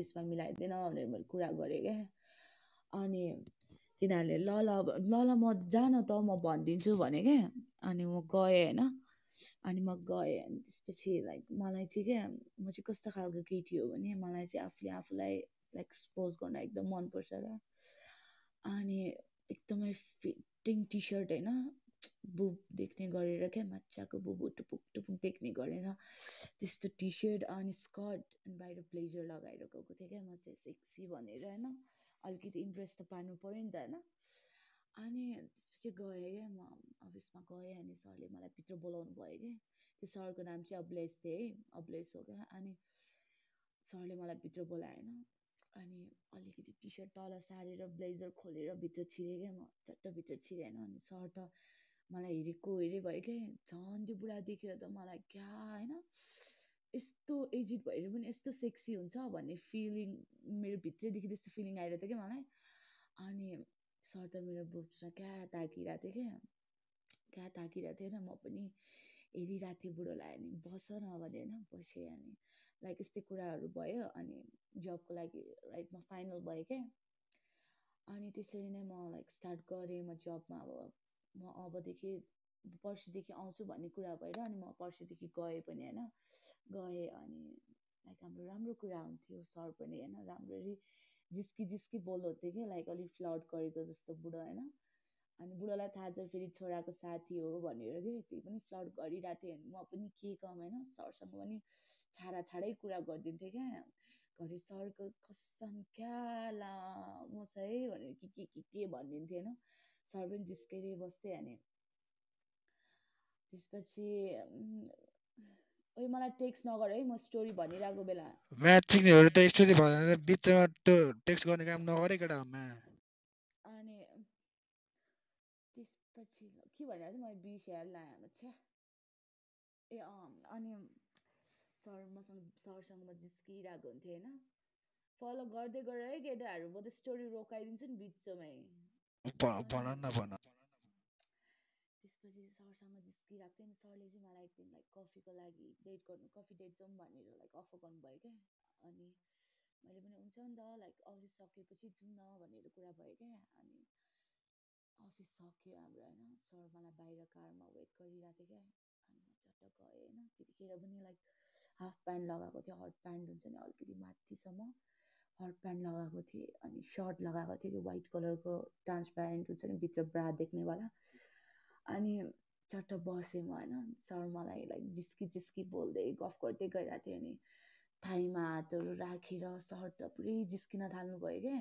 बिचमा मिलाइदिएन भनेर मैले कुरा गरेँ क्या। अनि तिनीहरूले ल ल ल ल म जा न त म भनिदिन्छु भने क्या। अनि म गएँ होइन। अनि म गएँ। अनि त्यसपछि लाइक मलाई चाहिँ क्या म चाहिँ कस्तो खालको केटी हो भने मलाई चाहिँ आफूले आफूलाई लाइक एक्सपोज गर्न एकदम मनपर्छ क्या। अनि एकदमै फिटिङ टी सर्ट होइन। बुब देख्ने गरेर क्या मजाको बुबु टुपुक टुपुक देख्ने गरेर त्यस्तो टी सर्ट अनि स्कर्ट अनि बाहिर ब्लेजर लगाएर गएको थिएँ क्या म चाहिँ सेक्सी भनेर होइन? अलिकति इम्प्रेस त पार्नु पऱ्यो नि त होइन? अनि त्यसपछि गएँ क्या म अफिसमा गएँ अनि सरले मलाई भित्र बोलाउनु भयो कि। त्यो सरको नाम चाहिँ अब्लेस थियो है? अब्लेस हो क्या? अनि सरले मलाई भित्र बोलाएन। अनि अलिकति टी सर्ट तल सारेर ब्लेजर खोलेर भित्र छिरेँ क्या म। चट्ट भित्र छिरेँ होइन अनि सर त मलाई हेरेको हेरे भयो क्या झन् त्यो बुढा देखेर त मलाई क्या होइन? यस्तो एजिड भएर पनि यस्तो सेक्सी हुन्छ भन्ने फिलिङ मेरो भित्रैदेखि त्यस्तो फिलिङ आइरहेको थियो क्या मलाई? अनि सर त मेरो बुब्समा क्या ताकिरहेको थियो क्या क्या ताकिरहेको थियो होइन? म पनि हेरिरहेको थिएँ बुढोलाई अनि बस न भने होइन? बसेँ अनि। लाइक यस्तै कुराहरू भयो अनि जबको लागि राइटमा फाइनल भयो क्या अनि त्यसरी नै म लाइक स्टार्ट गरेँ म जबमा अब म अबदेखि पर्सिदेखि आउँछु भन्ने कुरा भएर अनि म पर्सिदेखि गएँ पनि होइन? गएँ अनि लाइक हाम्रो राम्रो कुरा हुन्थ्यो सर पनि होइन? राम्ररी जिस्की जिस्की बोल्नुहुन्थ्यो कि लाइक अलिक फ्लड गरेको जस्तो बुढो होइन? अनि बुढोलाई थाहा छ फेरि छोराको साथी हो भनेर कि त्यही पनि फ्लड गरिरहेको थिएँ म पनि के कम होइन? सरसँग पनि छाडा छाडै कुरा गरिदिन्थेँ क्या। घरि सरको कसम क्या लामो छ है भनेर के के के के भनिदिन्थेँ होइन? सर पनि जिस्केरै बस्थेँ अनि त्यसपछि ओइ मलाई टेक्स्ट नगर है म स्टोरी भनिरहेको बेला। म्याच चिक्नेहरू त स्टोरी भनेर बिचमा त्यो टेक्स्ट गर्ने काम नगरे केटा म्या अनि त्यसपछि के भनेर मैले बिर्सिहाल्नु छ्या। ए अँ अनि सर मसँग सरसँग म जिस्किरहेको हुन्थेँ होइन। फलो गर्दै गर है केटाहरू म त स्टोरी रोकाइदिन्छु नि बिचमै। भन न भन त्यसपछि सरसँग जिस्किरहेको थिएँ सरले चाहिँ मलाई एक लाइक कफीको लागि डेट गर्नु कफी डेट जाउँ भनेर लाइक अफर गर्नुभयो क्या। अनि मैले पनि हुन्छ नि त लाइक अफिस सकेपछि जाउँ न भनेर कुरा भयो क्या। अनि अफिस सक्यो हाम्रो होइन। सर मलाई बाहिर कारमा वेट गरिरहेको थियो क्या। अनि म चट्ट गएँ होइन। त्यतिखेर पनि लाइक हाफ प्यान्ट लगाएको थियो। हट प्यान्ट हुन्छ नि अलिकति माथिसम्म। हट प्यान्ट लगाएको थिएँ अनि सर्ट लगाएको थिएँ कि वाइट कलरको ट्रान्सप्यारेन्ट हुन्छ नि भित्र ब्रा देख्नेवाला। अनि चट्ट बसेँ म होइन सर मलाई लाइक जिस्की जिस्की बोल्दै गफ गर्दै गइरहेको थिएँ अनि थाइमा हातहरू राखेर सर त पुरै जिस्किन थाल्नुभयो क्या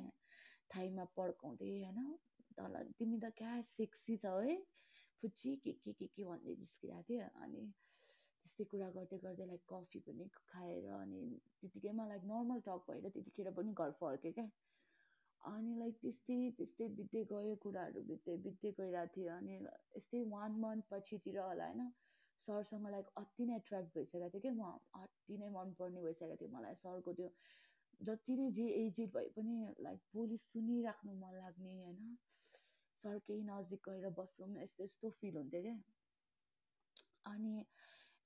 थाइमा पड्काउँदै होइन तल तिमी त क्या सेक्सी छौ है फुच्ची के के के के भन्दै जिस्किरहेको थियो अनि त्यस्तै कुरा गर्दै गर्दै लाइक कफी पनि खाएर अनि त्यतिकैमा लाइक नर्मल टक भएर त्यतिखेर पनि घर फर्केँ क्या। अनि लाइक त्यस्तै त्यस्तै बित्दै गयो कुराहरू बित्दै बित्दै गइरहेको थियो। अनि यस्तै वान मन्थ पछितिर होला होइन? सरसँग लाइक अति नै एट्र्याक्ट भइसकेको थियो कि म। अति नै मनपर्ने भइसकेको थियो मलाई सरको त्यो। जति नै जे एजेड भए पनि लाइक बोली सुनिराख्नु मन लाग्ने होइन? सर केही नजिक गएर बसौँ यस्तो यस्तो फिल हुन्थ्यो क्या। अनि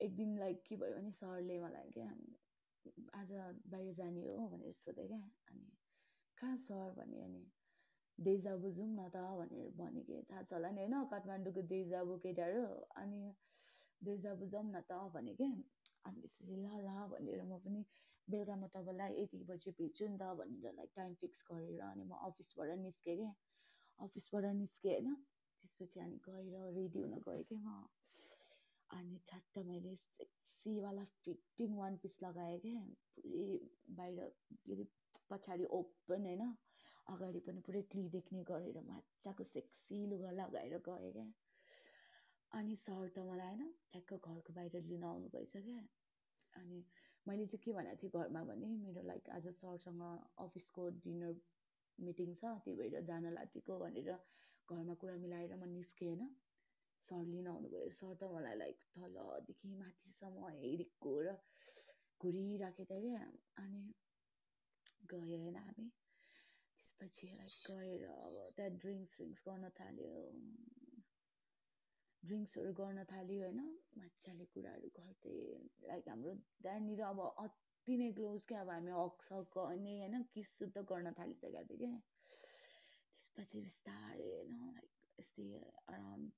एक दिन लाइक के भयो भने सरले मलाई क्या आज बाहिर जाने हो भनेर सोधेँ क्या। अनि कहाँ सर भने अनि डेजाबु जाउँ न त भनेर भने कि थाहा छ होला नि होइन काठमाडौँको डेजाबु केटाहरू। अनि डेजाबु जाउँ न त भने कि अनि त्यसरी ल ल भनेर म पनि बेलुका म तपाईँलाई यति बजी भेट्छु नि त भनेर लाइक टाइम फिक्स गरेर अनि म अफिसबाट निस्केँ कि अफिसबाट निस्केँ होइन। त्यसपछि अनि गएर रेडी हुन गएँ कि म। अनि छट्ट मैले सेक्सीवाला फिटिङ वान पिस लगाएँ क्या पुरै बाहिर फेरि पछाडि ओपन होइन अगाडि पनि पुरै क्ली देख्ने गरेर मजाको सेक्सी लुगा लगाएर गएँ क्या अनि सर त मलाई होइन ठ्याक्क घरको बाहिर लिन आउनु भएछ क्या अनि मैले चाहिँ के भनेको थिएँ घरमा भने मेरो लाइक आज सरसँग अफिसको डिनर मिटिङ छ त्यही भएर जान लागेको भनेर घरमा कुरा मिलाएर म निस्केँ होइन। सर लिन आउनुभयो सर त मलाई लाइक तलदेखि माथिसम्म हेरेको र घुरिराखेको थियो क्या। अनि गयो होइन हामी। त्यसपछि लाइक गएर अब त्यहाँ ड्रिङ्क्स ड्रिङ्क्स गर्न थाल्यो। ड्रिङ्क्सहरू गर्न थाल्यो होइन। मजाले कुराहरू गर्दै लाइक हाम्रो त्यहाँनिर अब अति नै क्लोज क्या। अब हामी हक सक गर्ने होइन किस सुद्ध गर्न थालिसकेको थियो क्या। त्यसपछि बिस्तारै होइन लाइक यस्तै अराउन्ड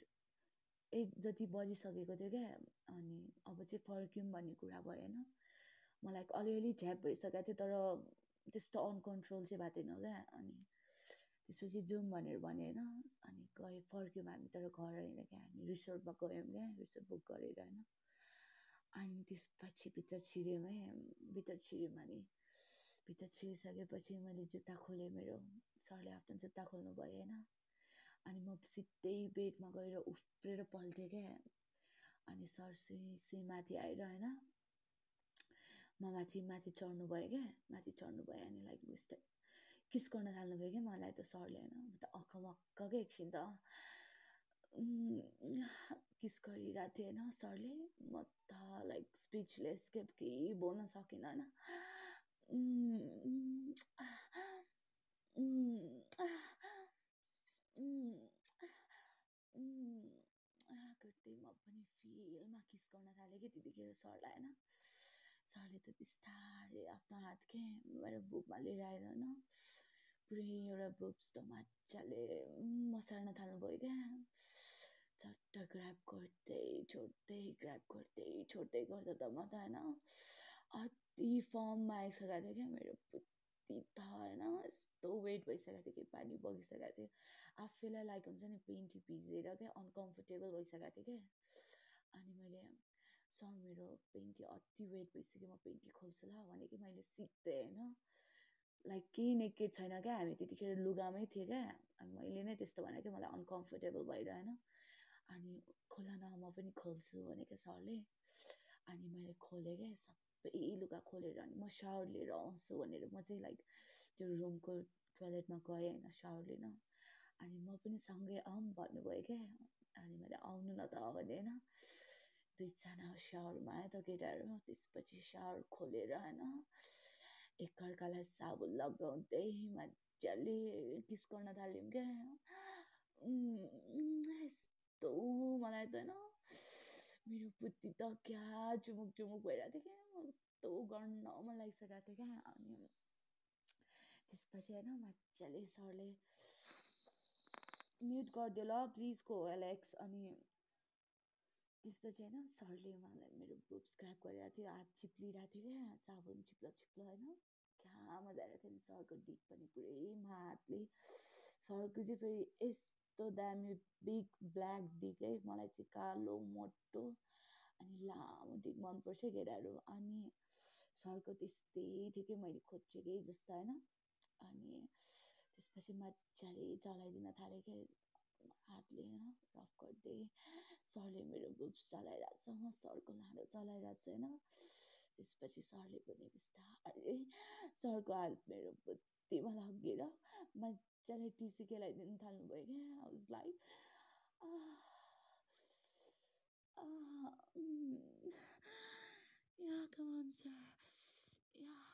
एक जति बजिसकेको थियो क्या अनि अब चाहिँ फर्क्यौँ भन्ने कुरा भयो होइन मलाई अलिअलि झ्याप भइसकेको थियो तर त्यस्तो अनकन्ट्रोल चाहिँ भएको थिएन क्या अनि त्यसपछि जाउँ भनेर भने होइन अनि गयो फर्क्यौँ हामी तर घर होइन क्या हामी रिसोर्टमा गयौँ क्या रिसोर्ट बुक गरेर होइन। अनि त्यसपछि भित्र छिर्यौँ है भित्र छिर्यौँ अनि भित्र छिरिसकेपछि मैले जुत्ता खोलेँ मेरो सरले आफ्नो जुत्ता खोल्नु भयो होइन। अनि म सिधै बेडमा गएर उफ्रेर पल्टेँ क्या अनि सर चाहिँ माथि आएर होइन म माथि माथि चढ्नु भयो क्या माथि चढ्नु भयो अनि लाइक मिस्टेक किस गर्न थाल्नुभयो क्या मलाई त सरले होइन म त अक्क क्या एकछिन त किस गरिरहेको थिएँ होइन सरले म त लाइक स्पिचलेस के केही बोल्न सकिनँ होइन। गर्दै म पनि फिलमा किस गर्न थालेँ कि त्यतिखेर सरलाई होइन? सरले त बिस्तारै आफ्नो हात के मेरो बुकमा लिएर आएर होइन? पुरै एउटा बुक्स त मजाले मसार्न थाल्नुभयो क्या। चट्ट ग्राप गर्दै छोड्दै ग्राप गर्दै छोड्दै गर्दा त म त होइन? अति फर्ममा आइसकेको थियो क्या मेरो बुद्धि त होइन? यस्तो वेट भइसकेको थियो कि पानी बगिसकेको थियो। आफैलाई लाइक हुन्छ नि पेन्टी भिजेर क्या अनकम्फर्टेबल भइसकेको थियो क्या। अनि मैले सर मेरो पेन्टी अति वेट भइसक्यो म पेन्टी खोल्छु ल भने कि मैले सिक्थेँ होइन। लाइक केही नेकेड छैन क्या हामी त्यतिखेर लुगामै थियो क्या। अनि मैले नै त्यस्तो भने क्या मलाई अनकम्फर्टेबल भएर होइन। अनि खोला न म पनि खोल्छु भने क्या सरले। अनि मैले खोलेँ क्या सबै लुगा खोलेर अनि म सावर लिएर आउँछु भनेर म चाहिँ लाइक त्यो रुमको टोइलेटमा गएँ होइन सावर लिन। अनि म पनि सँगै आऊँ भन्नुभयो क्या अनि मैले आउनु न त भने होइन दुईजना सावरमा आयो त केटाहरू त्यसपछि सावर खोलेर होइन एकअर्कालाई साबुन लगाउँदै मजाले किस गर्न थाल्यौँ क्या यस्तो मलाई त होइन मेरो बुद्धि त क्या चुमुक चुमुक भइरहेको थियो क्या यस्तो गर्न मन लागिसकेको थियो क्या अनि त्यसपछि होइन मजाले सरले म्युट गरिदियो ल प्लिजको एलेक्स अनि त्यसपछि होइन सरले मलाई मेरो बुक स्क्राप गरिरहेको थियो हात चिप्लिरहेको थियो क्या साबुन चिप्लो चिप्लो होइन। क्या मजा आइरहेको थियो नि सरको डिक पनि पुरै हातले सरको चाहिँ फेरि यस्तो दामी बिग ब्ल्याक डिक है मलाई चाहिँ कालो मोटो अनि लामो डिक मनपर्छ केटाहरू। अनि सरको त्यस्तै थियो कि मैले खोजेकै जस्तो होइन। अनि त्यसपछि मजाले चलाइदिन थालेँ क्या हातले होइन रफ गर्दै सरले मेरो बुब्स चलाइरहेको छ म सरको लाडो चलाइरहेको छु होइन त्यसपछि सरले पनि बिस्तारै सरको हात मेरो बुद्धिमा लगेर मजाले टिसी खेलाइदिनु थाल्नुभयो क्या was like Yeah, come on, sir. Yeah,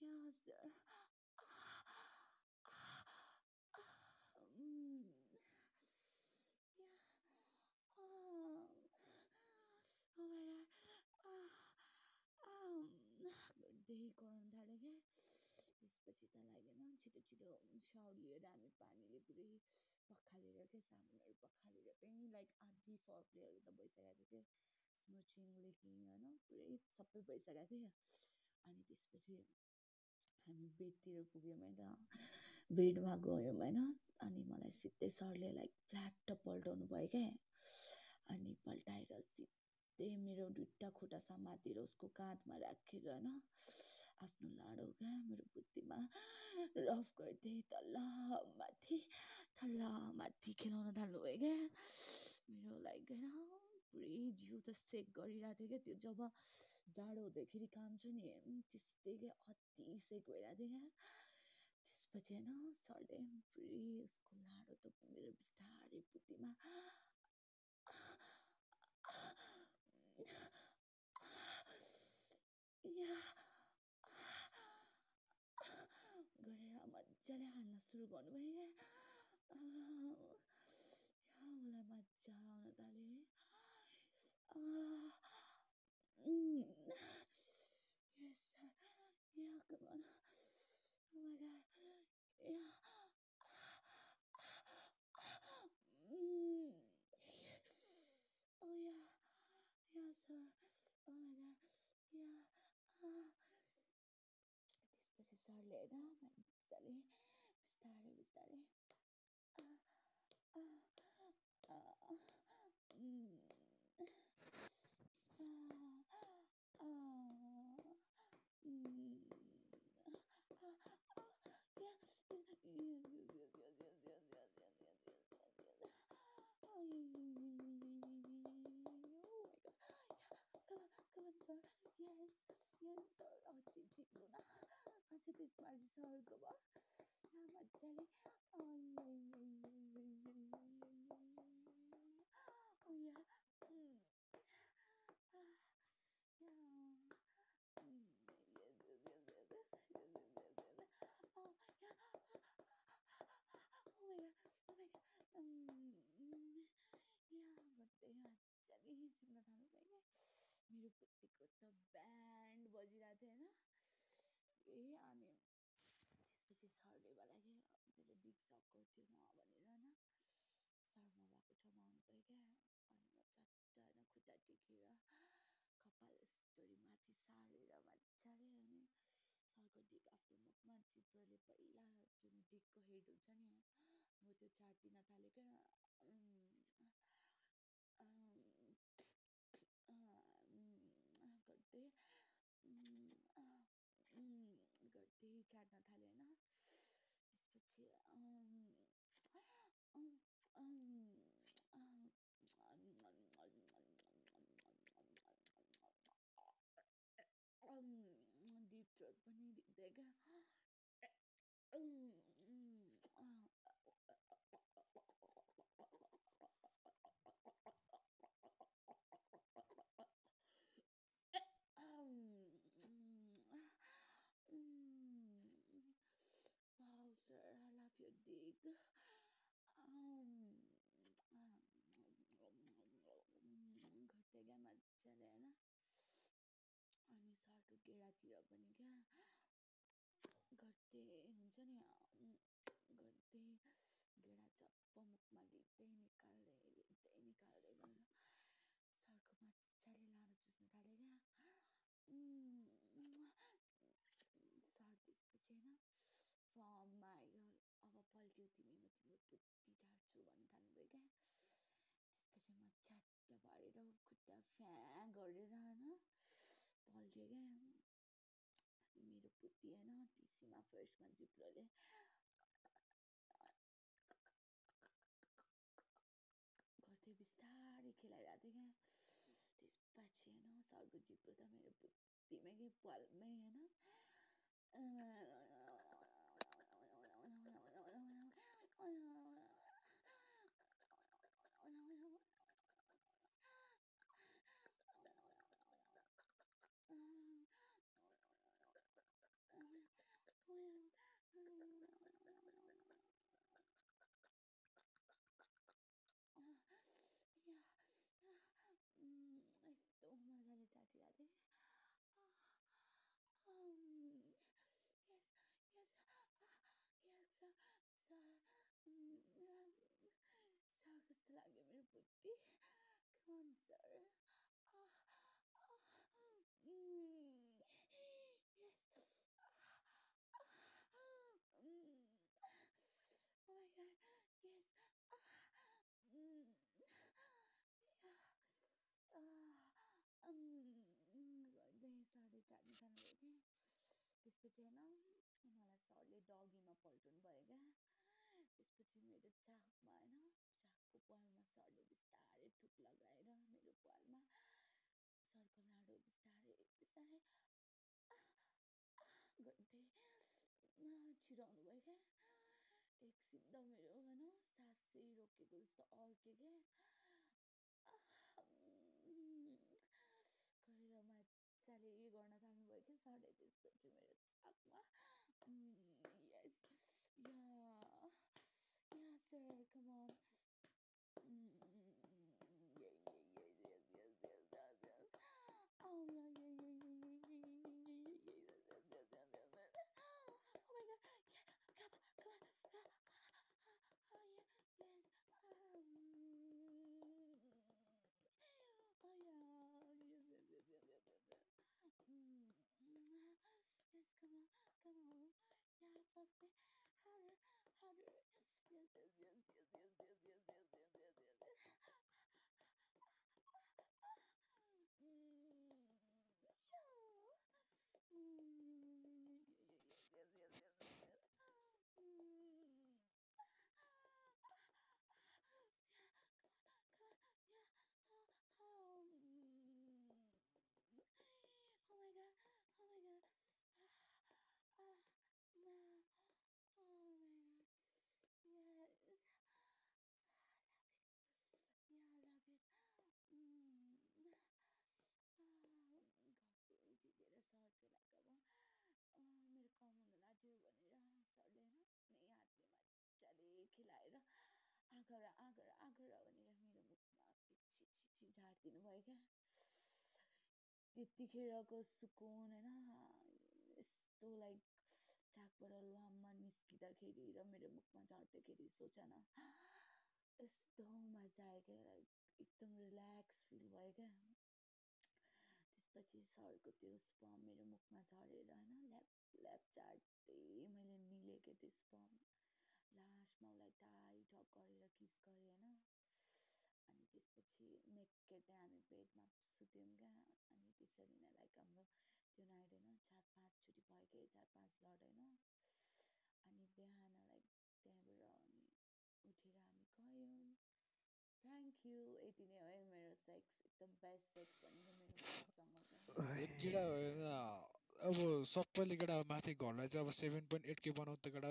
yeah, sir. गर्दै कराउनु थाल्यो क्या त्यसपछि त लागेन छिटो छिटो साउर लिएर हामी पानीले पुरै पखालेर क्या साबुनहरू पखालेर त्यहीँ लाइक आधी त भइसकेको थियो लिकिङ होइन पुरै सबै भइसकेको थियो अनि त्यसपछि हामी बेडतिर पुग्यौँ है त बेडमा गयौँ होइन अनि मलाई सिधै सरले लाइक फ्ल्याट पल्टाउनु भयो क्या अनि पल्टाएर सिधै मेरो दुइटा खुट्टा समातेर उसको काँधमा राखेर होइन आफ्नो लाडो क्या मेरो बुद्धिमा रफ गर्दै तल माथि तल माथि खेलाउन थाल्नुभयो क्या। मेरो लाइक होइन पुरै जिउ त सेक गरिरहेको थियो क्या। त्यो जब जाडो हुँदाखेरि काम छ नि त्यस्तै क्या अति सेक भइरहेको थियो क्या। त्यसपछि होइन सरले पुरै उसको लाडो त मेरो बिस्तारै बुद्धिमा गरेर मजाले हाल्न सुरु गर्नुभयो क्या मलाई मजा आउन थाल्यो यस god. Yeah. Mm. Oh yeah. Yeah, sir. Oh my god. Yeah. Ah. त्यसपछि सरले होइन मजाले बिस्तारै बिस्तारै चिप्न थाल्नु भयो क्या मेरो खुट्टीको त ब्यान्ड बजिरहेको थियो होइन ए अनि त्यसपछि सरले मलाई क्या मेरो सक्को थियो न भनेर होइन सर म भएको ठाउँमा आउनुभयो क्या अनि म चट्ट होइन खुट्टा टेकेर कपाल यस्तरी माथि सारेर मजाले अनि सरको डिक आफ्नो मुखमा जिब्रोले पहिला जुन डिकको हेड हुन्छ नि हो त्यो चाटिन थाल्यो क्या गर्दै गर्दै चाट्न थाल्यो होइन Bowser, eh, oh, I love your dig. गेडातिर पनि क्या? गर्दै हुन्छ नि गर्दै गेडा चप्प मुखमा लिँदै निकाल्दै लिँदै निकाल्दै गर्नु सरको मजाले लाडो चुस्न थाल्यो क्या? सर त्यसपछि होइन फर्ममा आयो अब पल्ट्यौ तिमी म तिम्रो बुद्धि झार्छु भन्नु थाल्नुभयो क्या? त्यसपछि म च्याट्ट भरेर खुट्टा फ्याँ गरेर होइन पल्टिएँ क्या? बुद्धि होइन टिसीमा फर्स्टमा जिब्रोले गर्दै बिस्तारै खेलाइरहेको थिएँ क्या त्यसपछि होइन सरको जिब्रो त मेरो बुद्धिमै कि पालमै होइन यस्तो मजाले चाटिरहेको थिएँ yes yes yes sir sir sir कस्तो god yes. गर्दै सरले क्या त्यसपछि होइन मलाई सरले डगीमा पल्टाउनु भयो क्या त्यसपछि मेरो चाकमा होइन पालमा सरले बिस्तारै थुक लगाएर मेरो पालमा सरको लाडो बिस्तारै बिस्तारै गर्दै छिराउनु भयो क्या एकछिन त मेरो होइन सासै रोकेको जस्तो अड्क्यो क्या गरेर मजाले गर्न थाल्नुभयो क्या सरले त्यसपछि मेरो चाकमा यस या या सर कम अन आँखा र आँखा र आँखा र भनेर मेरो मुखमा छि छि झारिदिनु भयो क्या त्यतिखेरको सुकुन होइन यस्तो लाइक झाकबाट लाममा निस्किँदाखेरि र मेरो मुखमा झर्दाखेरि सोच न यस्तो मजा आयो क्या लाइक एकदम रिल्याक्स फिल भयो क्या त्यसपछि सरको त्यो स्पम मेरो मुखमा झरेर होइन ल्याप ल्याप चाट्दै मैले निलेको त्यो स्पम लास्टमा उसलाई टाइट हक अनि त्यसपछि हामी बेडमा सुत्यौँ क्या अनि त्यसरी नै लाइक त्यो नाइट भयो अनि उठेर यू हो मेरो सेक्स एकदम बेस्ट सेक्स अब सबैले केटा माथि घरलाई चाहिँ अब सेभेन पोइन्ट एट के बनाउँछ केटा